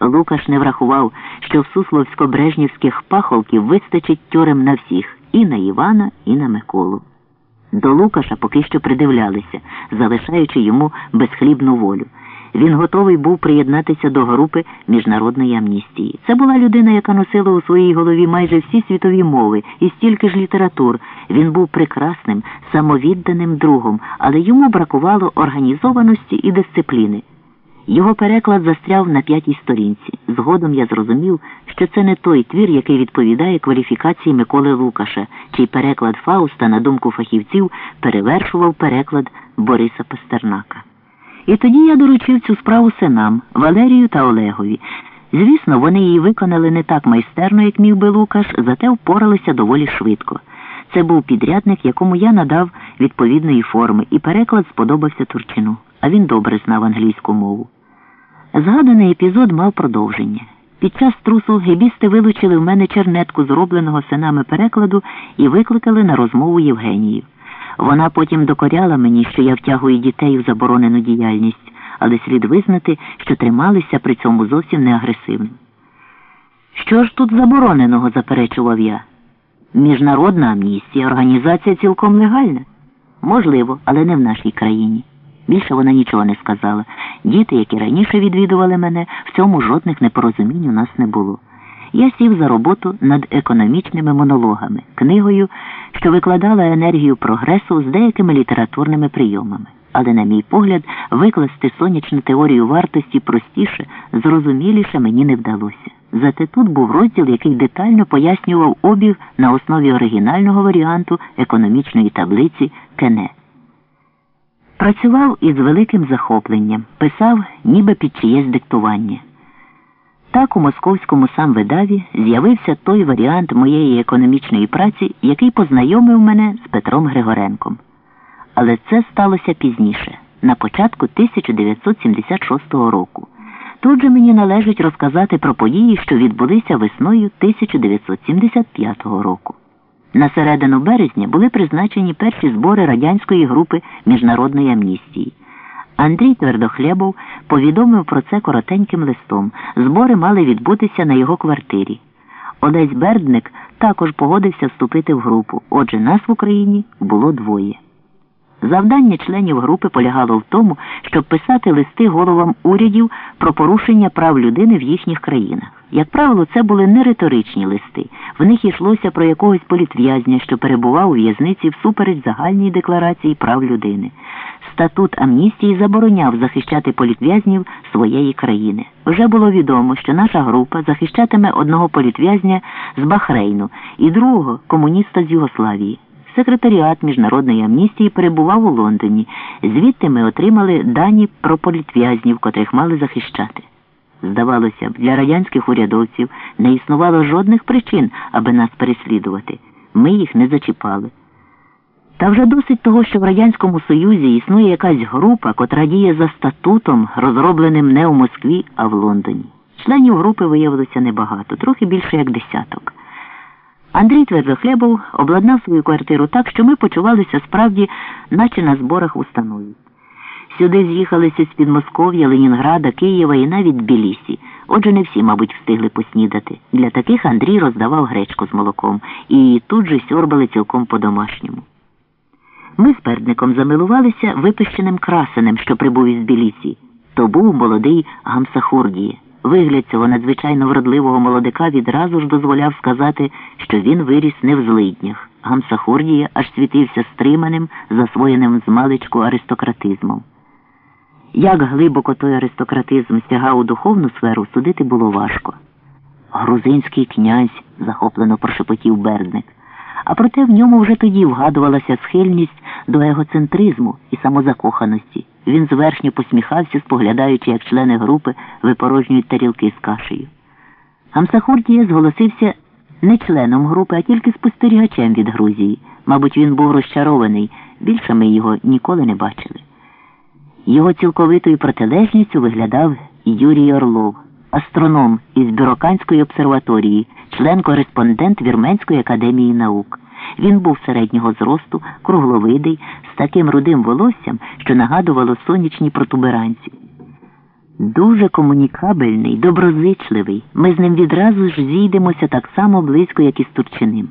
Лукаш не врахував, що в сусловсько-брежнівських пахолків вистачить тюрем на всіх і на Івана, і на Миколу. До Лукаша поки що придивлялися, залишаючи йому безхлібну волю. Він готовий був приєднатися до групи міжнародної амністії. Це була людина, яка носила у своїй голові майже всі світові мови і стільки ж літератур. Він був прекрасним, самовідданим другом, але йому бракувало організованості і дисципліни. Його переклад застряв на п'ятій сторінці. Згодом я зрозумів, що це не той твір, який відповідає кваліфікації Миколи Лукаша, чий переклад Фауста, на думку фахівців, перевершував переклад Бориса Пастернака. І тоді я доручив цю справу синам Валерію та Олегові. Звісно, вони її виконали не так майстерно, як міг би Лукаш, зате впоралися доволі швидко. Це був підрядник, якому я надав відповідної форми, і переклад сподобався Турчину, а він добре знав англійську мову. Згаданий епізод мав продовження. Під час трусу гебісти вилучили в мене чернетку, зробленого синами перекладу, і викликали на розмову Євгенію. Вона потім докоряла мені, що я втягую дітей у заборонену діяльність, але слід визнати, що трималися при цьому зовсім не агресивно. Що ж тут забороненого, заперечував я. Міжнародна амністія, організація цілком легальна? Можливо, але не в нашій країні. Більше вона нічого не сказала. Діти, які раніше відвідували мене, в цьому жодних непорозумінь у нас не було. Я сів за роботу над економічними монологами, книгою, що викладала енергію прогресу з деякими літературними прийомами. Але, на мій погляд, викласти сонячну теорію вартості простіше, зрозуміліше мені не вдалося. Зате тут був розділ, який детально пояснював обіг на основі оригінального варіанту економічної таблиці Кене. Працював із великим захопленням, писав ніби під чиєсь диктування. Так у московському самвидаві з'явився той варіант моєї економічної праці, який познайомив мене з Петром Григоренком. Але це сталося пізніше, на початку 1976 року. Тут же мені належить розказати про події, що відбулися весною 1975 року. На середину березня були призначені перші збори радянської групи міжнародної амністії. Андрій Твердохлєбов повідомив про це коротеньким листом. Збори мали відбутися на його квартирі. Одесь Бердник також погодився вступити в групу. Отже, нас в Україні було двоє. Завдання членів групи полягало в тому, щоб писати листи головам урядів про порушення прав людини в їхніх країнах. Як правило, це були не риторичні листи. В них йшлося про якогось політв'язня, що перебував у в'язниці всупереч загальній декларації прав людини. Статут амністії забороняв захищати політв'язнів своєї країни. Вже було відомо, що наша група захищатиме одного політв'язня з Бахрейну і другого комуніста з Югославії. Секретаріат міжнародної амністії перебував у Лондоні. Звідти ми отримали дані про політв'язнів, котрих мали захищати. Здавалося б, для радянських урядовців не існувало жодних причин, аби нас переслідувати. Ми їх не зачіпали. Та вже досить того, що в Радянському Союзі існує якась група, котра діє за статутом, розробленим не у Москві, а в Лондоні. Членів групи виявилося небагато, трохи більше як десяток. Андрій Твердохлебов обладнав свою квартиру так, що ми почувалися справді, наче на зборах в установі. Сюди з'їхалися з Підмосков'я, Ленінграда, Києва і навіть Тбілісі. Отже, не всі, мабуть, встигли поснідати. Для таких Андрій роздавав гречку з молоком і тут же сьорбали цілком по-домашньому. Ми з пердником замилувалися випищеним красенем, що прибув із Білісі. То був молодий Гамсахурдіє. Вигляд цього надзвичайно вродливого молодика відразу ж дозволяв сказати, що він виріс не в злиднях. Гамсахурдія аж світився стриманим, засвоєним з маличку аристократизмом. Як глибоко той аристократизм сягав у духовну сферу, судити було важко. Грузинський князь, захоплено прошепотів Бердник. А проте в ньому вже тоді вгадувалася схильність до егоцентризму і самозакоханості. Він зверхньо посміхався, споглядаючи, як члени групи випорожнюють тарілки з кашею. Гамсахурдія зголосився не членом групи, а тільки спостерігачем від Грузії. Мабуть, він був розчарований, більше ми його ніколи не бачили. Його цілковитою протилежністю виглядав Юрій Орлов, астроном із Бюроканської обсерваторії, член-кореспондент Вірменської академії наук. Він був середнього зросту, кругловидий, з таким рудим волоссям, що нагадувало сонячні протуберанці. Дуже комунікабельний, доброзичливий. Ми з ним відразу ж зійдемося так само близько, як і з Турчиним.